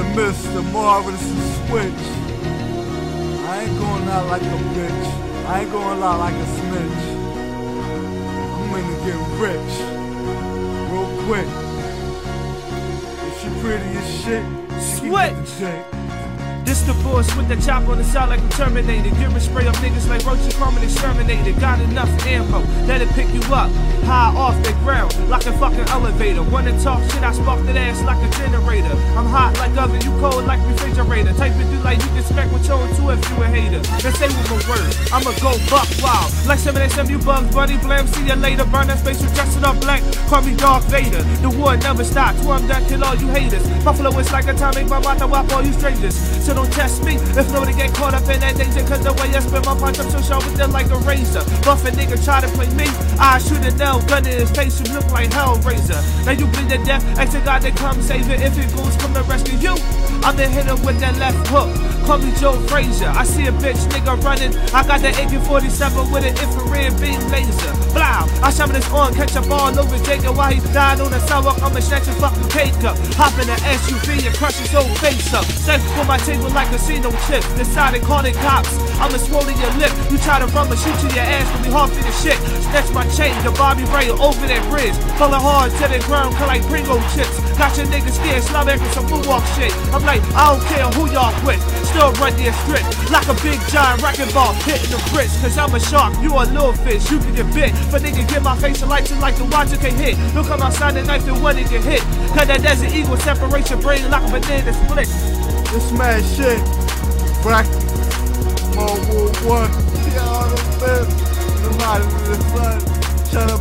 the Mr. Marvelous Switch. I ain't going out like a bitch. I ain't going out like a snitch. I'm gonna get rich. Real quick. If she pretty as shit, she can get the chick. This the boss with the chop on the side like a Terminator. Giving spray up niggas like roaches coming exterminated. Got enough ammo, let it pick you up. High off the ground, like a fucking elevator. Wanna talk shit, I spark that ass like a generator. I'm hot like oven, you cold like refrigerator. Type it do like you can expect what you're to if you a hater. Then say with my words, I'ma go buck wild. Like 7 you bugs, buddy, blam, see ya later. Burn that space, you dress it up black. Call me Darth Vader. The war never stops, one that kill all you haters. Buffalo is like a atomic bomb, I whop all you strangers. So don't test me if nobody get caught up in that danger. Cause the way I spin my punch, I'm so sharp with them like a razor. Buff a nigga try to play me, I shoot a nail gun in his face, you look like Hellraiser. Now you bleed to death, ask to God to come save it. If it goes, come to rescue you. I'm the hitter with that left hook. Call me Joe Frazier. I see a bitch nigga running. I got the AK-47 with an infrared beam laser. Blow. I shove this on, catch a ball over Jacob while he's dying on the sidewalk. I'ma snatch his fucking cake up. Hop in the SUV and crush his whole face up. Set for my table like casino chips. Decided calling cops. I'ma swallow your lip. You try to run, but shoot to your ass when we hard for the shit. Snatch my chain, the Bobby Ray over that bridge. It hard to the ground, cut like Pringle chips. Got your niggas scared, back with some moonwalk shit. I'm like, I don't care who y'all with. Still run their strip. Like a big giant wrecking ball hitting the bricks. Cause I'm a shark, you a little fish. You can get bit. But nigga, get my face a light to like the watch you can hit. Don't come outside the knife and one it get hit. Cause that desert eagle separate your brain like a banana split. This mad shit. World War One. Y'all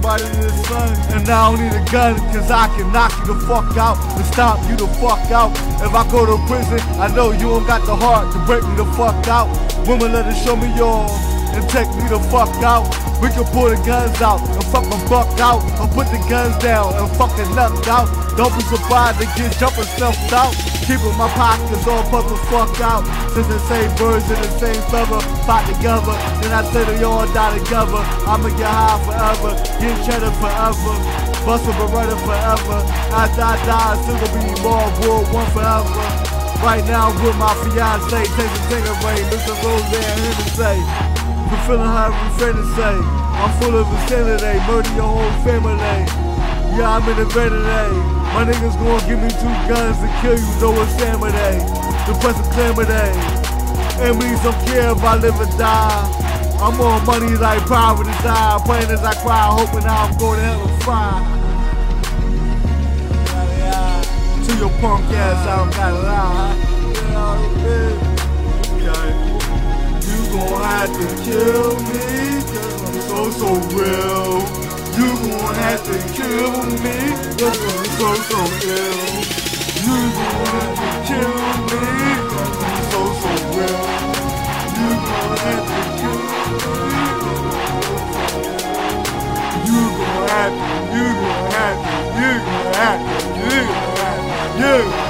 Nobody the sun. And I don't need a gun, cause I can knock you the fuck out and stomp you the fuck out. If I go to prison, I know you don't got the heart to break me the fuck out. Women let it show me yours and take me the fuck out. We can pull the guns out and fucking buck out and put the guns down and fucking knocked out. Don't be surprised to get jumping stuffed out. Keeping my pockets all puffed the fuck out. Since the same birds and the same feather fight together, then I say they all die together. I'ma get high forever, get cheddar forever. Bustin' Beretta forever. After I die, still gonna be more World One forever. Right now, I'm with my fiance, the thing away. Mr. Roseanne Hennessy. I'm feeling how we finna say. I'm full of insanity, murder your whole family. Yeah, I'm in the bed today. My niggas gonna give me two guns to kill you, no insanity. The present calamity. Enemies don't care if I live or die. I'm on money like private desire. Praying as I cry, hoping I'm going to hell and fire. To your punk ass, I don't gotta lie. Yeah. You gon' have to kill me, cause I'm so, so real. You gon' have to kill me, cause I'm so, so ill. You gon' have to kill me, cause I'm so, so real. You gon' have to kill me, You gon' have to, you gon' have to, you gon' have to, you gon' have to, you gon' have to,